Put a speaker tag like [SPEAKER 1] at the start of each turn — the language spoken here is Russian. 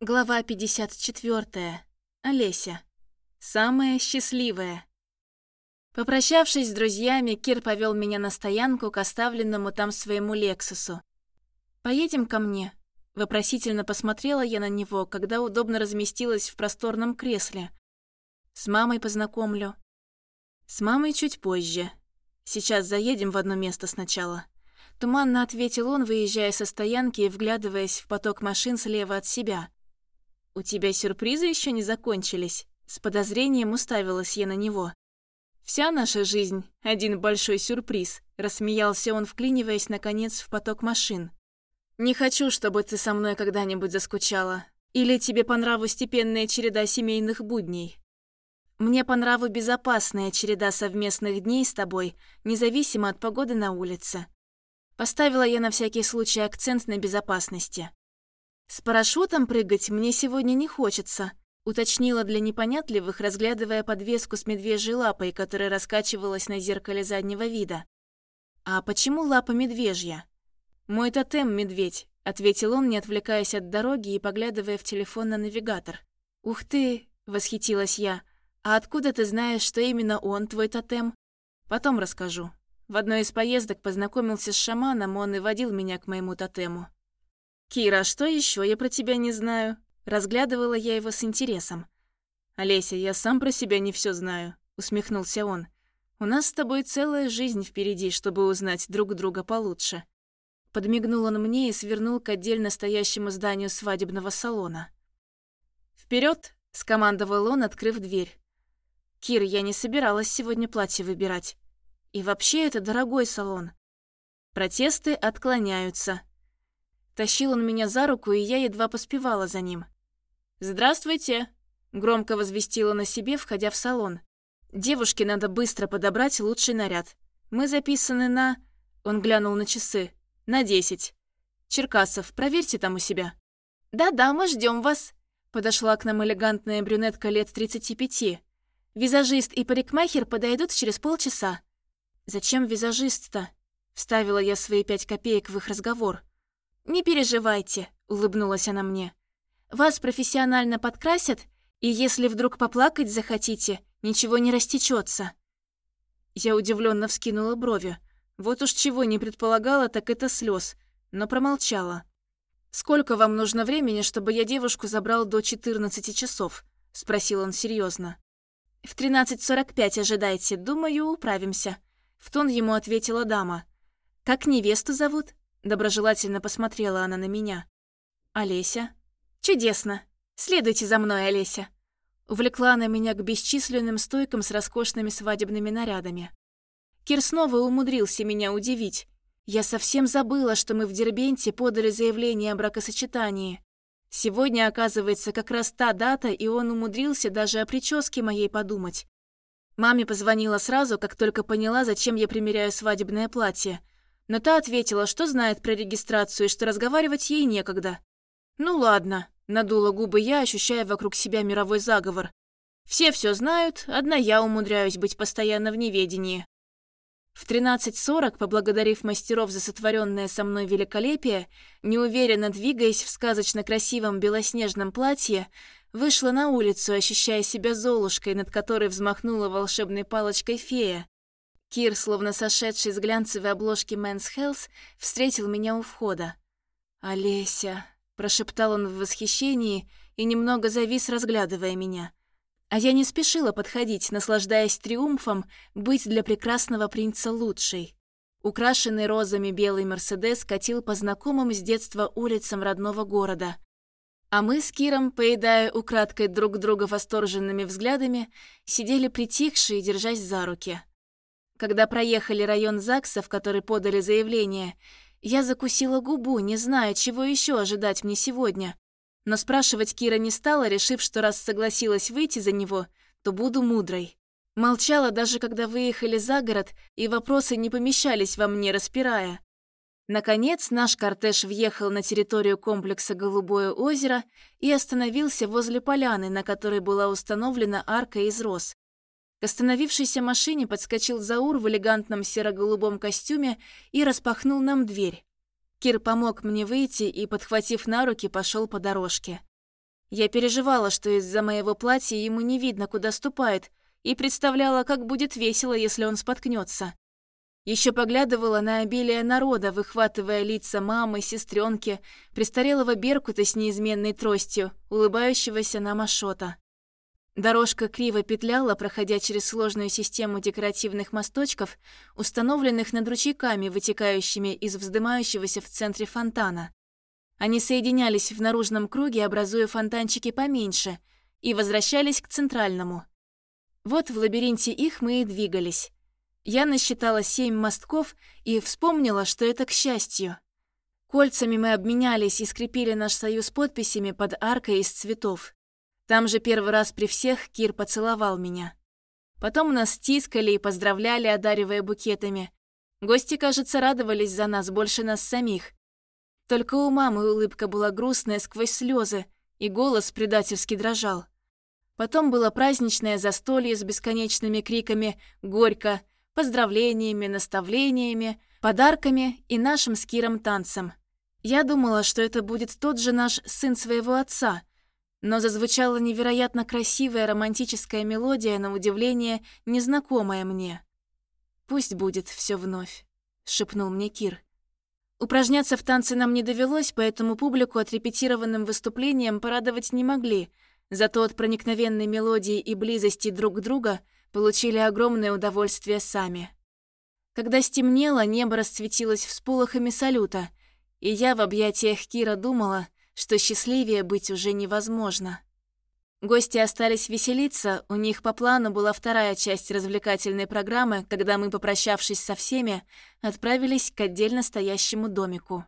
[SPEAKER 1] Глава 54. Олеся. Самая счастливая. Попрощавшись с друзьями, Кир повел меня на стоянку к оставленному там своему Лексусу. «Поедем ко мне?» Вопросительно посмотрела я на него, когда удобно разместилась в просторном кресле. «С мамой познакомлю». «С мамой чуть позже. Сейчас заедем в одно место сначала». Туманно ответил он, выезжая со стоянки и вглядываясь в поток машин слева от себя. «У тебя сюрпризы еще не закончились?» С подозрением уставилась я на него. «Вся наша жизнь — один большой сюрприз», — рассмеялся он, вклиниваясь, наконец, в поток машин. «Не хочу, чтобы ты со мной когда-нибудь заскучала. Или тебе по нраву степенная череда семейных будней?» «Мне по нраву безопасная череда совместных дней с тобой, независимо от погоды на улице». Поставила я на всякий случай акцент на безопасности. «С парашютом прыгать мне сегодня не хочется», уточнила для непонятливых, разглядывая подвеску с медвежьей лапой, которая раскачивалась на зеркале заднего вида. «А почему лапа медвежья?» «Мой тотем – медведь», – ответил он, не отвлекаясь от дороги и поглядывая в телефон на навигатор. «Ух ты!» – восхитилась я. «А откуда ты знаешь, что именно он твой тотем?» «Потом расскажу». В одной из поездок познакомился с шаманом, он и водил меня к моему тотему. «Кира, что еще я про тебя не знаю?» Разглядывала я его с интересом. «Олеся, я сам про себя не все знаю», — усмехнулся он. «У нас с тобой целая жизнь впереди, чтобы узнать друг друга получше». Подмигнул он мне и свернул к отдельно стоящему зданию свадебного салона. Вперед! скомандовал он, открыв дверь. «Кир, я не собиралась сегодня платье выбирать. И вообще это дорогой салон. Протесты отклоняются», Тащил он меня за руку, и я едва поспевала за ним. «Здравствуйте!» – громко возвестила на себе, входя в салон. «Девушке надо быстро подобрать лучший наряд. Мы записаны на...» Он глянул на часы. «На десять. Черкасов, проверьте там у себя». «Да-да, мы ждем вас», – подошла к нам элегантная брюнетка лет 35. «Визажист и парикмахер подойдут через полчаса». «Зачем визажист-то?» – вставила я свои пять копеек в их разговор. «Не переживайте», — улыбнулась она мне. «Вас профессионально подкрасят, и если вдруг поплакать захотите, ничего не растечется. Я удивленно вскинула брови. Вот уж чего не предполагала, так это слез, но промолчала. «Сколько вам нужно времени, чтобы я девушку забрал до 14 часов?» — спросил он серьезно. «В 13.45 ожидайте, думаю, управимся», — в тон ему ответила дама. «Как невесту зовут?» Доброжелательно посмотрела она на меня. «Олеся?» «Чудесно! Следуйте за мной, Олеся!» Увлекла она меня к бесчисленным стойкам с роскошными свадебными нарядами. Кир снова умудрился меня удивить. Я совсем забыла, что мы в Дербенте подали заявление о бракосочетании. Сегодня, оказывается, как раз та дата, и он умудрился даже о прическе моей подумать. Маме позвонила сразу, как только поняла, зачем я примеряю свадебное платье – но та ответила, что знает про регистрацию и что разговаривать ей некогда. «Ну ладно», — надула губы я, ощущая вокруг себя мировой заговор. «Все все знают, одна я умудряюсь быть постоянно в неведении». В 13.40, поблагодарив мастеров за сотворенное со мной великолепие, неуверенно двигаясь в сказочно красивом белоснежном платье, вышла на улицу, ощущая себя золушкой, над которой взмахнула волшебной палочкой фея. Кир, словно сошедший с глянцевой обложки Men's Health, встретил меня у входа. «Олеся», — прошептал он в восхищении и немного завис, разглядывая меня. А я не спешила подходить, наслаждаясь триумфом быть для прекрасного принца лучшей. Украшенный розами белый Мерседес катил по знакомым с детства улицам родного города. А мы с Киром, поедая украдкой друг друга восторженными взглядами, сидели притихшие, держась за руки. Когда проехали район ЗАГСа, в который подали заявление, я закусила губу, не зная, чего еще ожидать мне сегодня. Но спрашивать Кира не стала, решив, что раз согласилась выйти за него, то буду мудрой. Молчала даже когда выехали за город, и вопросы не помещались во мне, распирая. Наконец, наш кортеж въехал на территорию комплекса «Голубое озеро» и остановился возле поляны, на которой была установлена арка из роз. К остановившейся машине подскочил Заур в элегантном серо-голубом костюме и распахнул нам дверь. Кир помог мне выйти и, подхватив на руки, пошел по дорожке. Я переживала, что из-за моего платья ему не видно, куда ступает, и представляла, как будет весело, если он споткнется. Еще поглядывала на обилие народа, выхватывая лица мамы, сестренки, престарелого Беркута с неизменной тростью, улыбающегося на Машота. Дорожка криво петляла, проходя через сложную систему декоративных мосточков, установленных над ручейками, вытекающими из вздымающегося в центре фонтана. Они соединялись в наружном круге, образуя фонтанчики поменьше, и возвращались к центральному. Вот в лабиринте их мы и двигались. Я насчитала семь мостков и вспомнила, что это к счастью. Кольцами мы обменялись и скрепили наш союз подписями под аркой из цветов. Там же первый раз при всех Кир поцеловал меня. Потом нас стискали и поздравляли, одаривая букетами. Гости, кажется, радовались за нас больше нас самих. Только у мамы улыбка была грустная сквозь слезы, и голос предательски дрожал. Потом было праздничное застолье с бесконечными криками «Горько!», поздравлениями, наставлениями, подарками и нашим с Киром танцем. Я думала, что это будет тот же наш сын своего отца, но зазвучала невероятно красивая романтическая мелодия, на удивление незнакомая мне. «Пусть будет все вновь», — шепнул мне Кир. Упражняться в танце нам не довелось, поэтому публику отрепетированным выступлением порадовать не могли, зато от проникновенной мелодии и близости друг к друга получили огромное удовольствие сами. Когда стемнело, небо расцветилось всполохами салюта, и я в объятиях Кира думала, что счастливее быть уже невозможно. Гости остались веселиться, у них по плану была вторая часть развлекательной программы, когда мы, попрощавшись со всеми, отправились к отдельно стоящему домику.